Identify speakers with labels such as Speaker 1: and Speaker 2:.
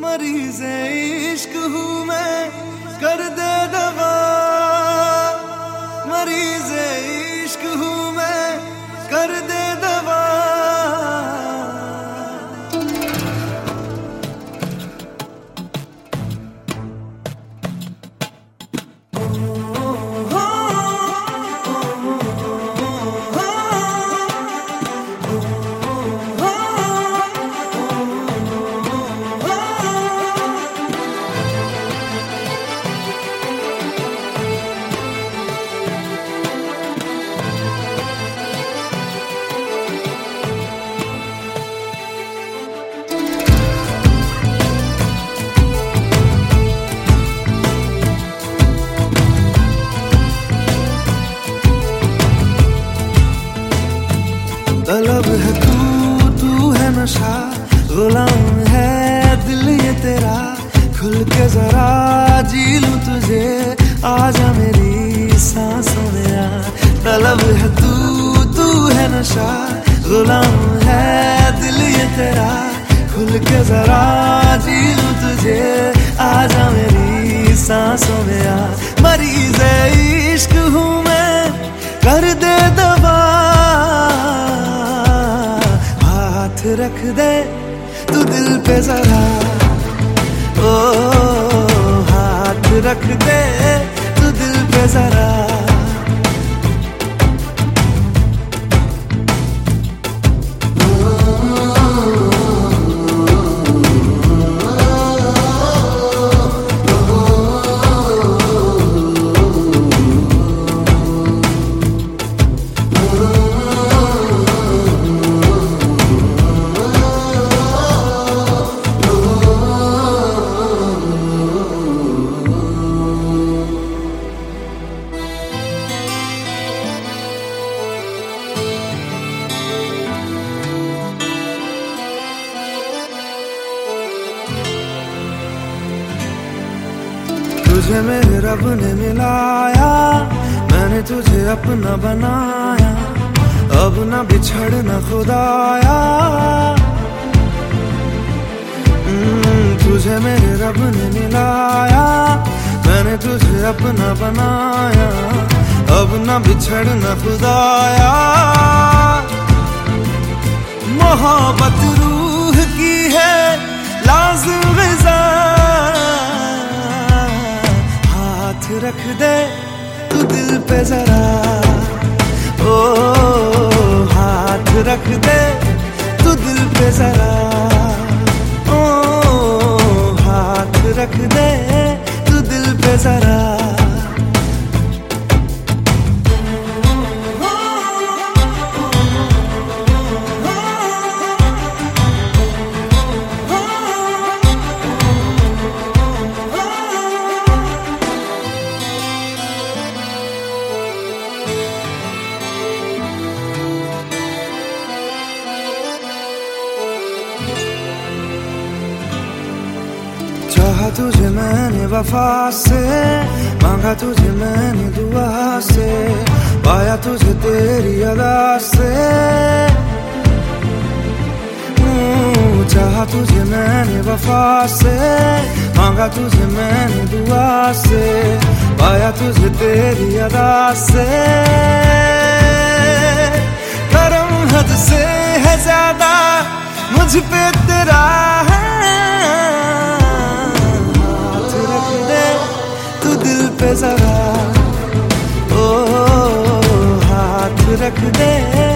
Speaker 1: मरीज़ इश्क हूँ मैं कर दे है तू तू है नशा, गुलाम है दिल ये तेरा। खुल के जरा जी लूँ तुझे, आजा मेरी सांसों में आ तलब है तू तू है नशा, गुलाम है दिल ये तेरा। खुल के जरा जी लूँ तुझे, आजा मेरी हाथ रख दे तू दिल पे जरा। ओ, हाथ रख दे तू दिल पे जरा। तुझे मेरे रब ने मिलाया मैंने तुझे अपना बनाया। अब न बिछड़ना खुदाया। हम्म, तुझे मेरे रब ने मिलाया मैंने तुझे अपना बनाया। अब न बिछड़ना खुदाया। रख दे तू दिल पे जरा। ओ हाथ रख दे तू दिल पे जरा। तुझे मैंने वफा से मांगा तुझे मैंने दुआ से पाया तुझे तेरी अदा से। हम्म, चाहा तुझे मैंने वफा से मांगा तुझे मैंने दुआ से पाया तुझे तेरी अदा से। करम हद से है ज़्यादा मुझ पे तेरा है दिल पे जरा ओ हाथ रख दे।